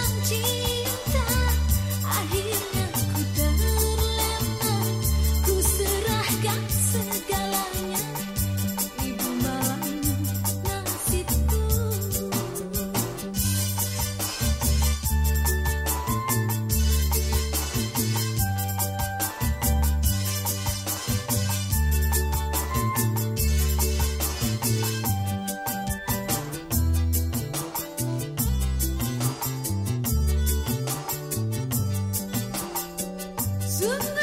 Angie. Sınır